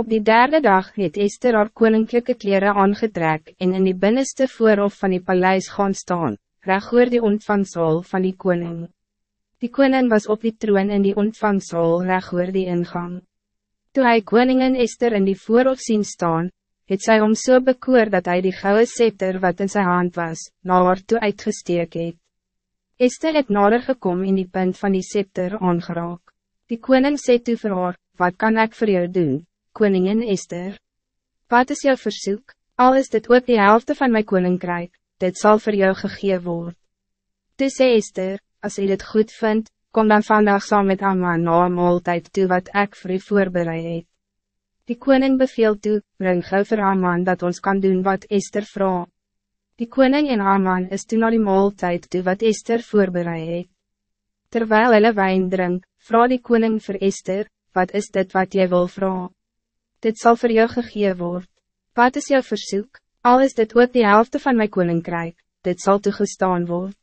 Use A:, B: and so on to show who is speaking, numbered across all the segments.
A: Op die derde dag het Esther haar koninklijke kleren aangetrek en in die binnenste voorhof van die paleis gaan staan, recht oor die ontvangsaal van die koning. Die koning was op die troon in die ontvangsaal recht oor die ingang. Toen hij koningin Esther in die voorhof zien staan, het zij om so bekoor dat hij die gouden scepter wat in zijn hand was, na haar toe uitgesteek het. Esther het nader gekom in die punt van die scepter aangeraak. Die koning sê toe vir haar, wat kan ik voor jou doen, koningin Esther? Wat is jouw verzoek? Al is dit ook die helft van mijn koninkrijk, dit zal voor jou gegee word. Toe sê Esther, als je dit goed vindt, kom dan vandaag saam met Amma na een maaltijd toe wat ik voor u voorbereid het. Die koning beveel toe, bring gauw vir Amman dat ons kan doen wat Esther vraagt. Die koning en Haman is toen naar die maaltijd toe wat Esther voorbereid het. Terwijl hulle wijn drink, vraag die koning voor Esther, wat is dit wat jij wil vragen? Dit zal voor jou gegeven worden. Wat is jouw verzoek? Al is dit ook de helft van mijn koninkrijk, dit zal toegestaan worden.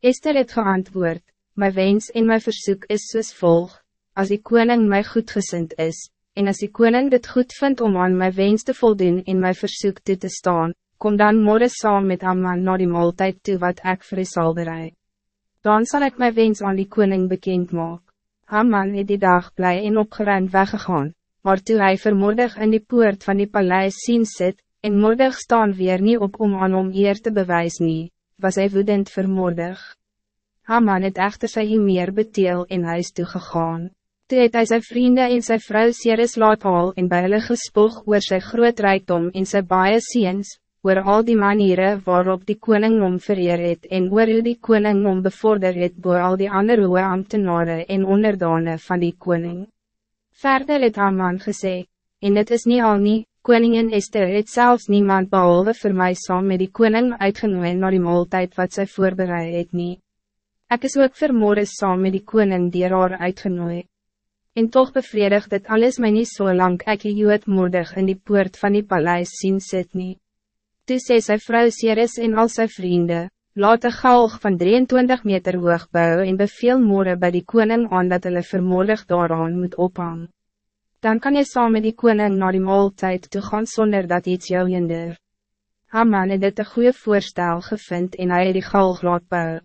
A: Esther het geantwoord, mijn wens en mijn verzoek is soos volg, als die koning mij goedgezind is, en als die koning dit goed vindt om aan mijn wens te voldoen en mijn verzoek toe te staan, kom dan morgen saam met Amman na die maaltijd toe wat ik vir u sal bereid. Dan zal ik mijn wens aan die koning bekend maak. Amman het die dag blij en opgeruimd weggegaan, maar toe hy vermoedig in die poort van die paleis sien sit, en moedig staan weer niet op om aan hom eer te bewys nie, was hy woedend vermoedig. Haman het echter sy meer beteel en huis toegegaan. Toe het hy sy vriende en sy vrou Ceres laat haal en by hulle gespoeg oor sy groot rijkdom en sy baie seens, oor al die manieren waarop die koning om vereer het en oor hoe die koning om bevorder het boor al die andere hoge ambtenaren en onderdane van die koning. Verder het Haman gesê, en het is niet al nie, koningin Esther het zelfs niemand behalve voor mij saam met die koning uitgenooi na die maaltijd wat zij voorbereid het nie. Ek is ook vermoorde saam met die koning die haar uitgenooi. En toch bevredigt dit alles niet zo so lang ek die joodmoedig in die poort van die paleis zien sit nie. Toe sê sy vrou Ceres en al sy vrienden, laat een galg van 23 meter hoog bou en beveel morgen bij die koning aan dat hulle vermoedig daaraan moet ophang. Dan kan je saam met die koning naar die maaltijd toe gaan sonder dat iets jou hinder. Haman het dit een goede voorstel gevind en hy het die galg laat bou.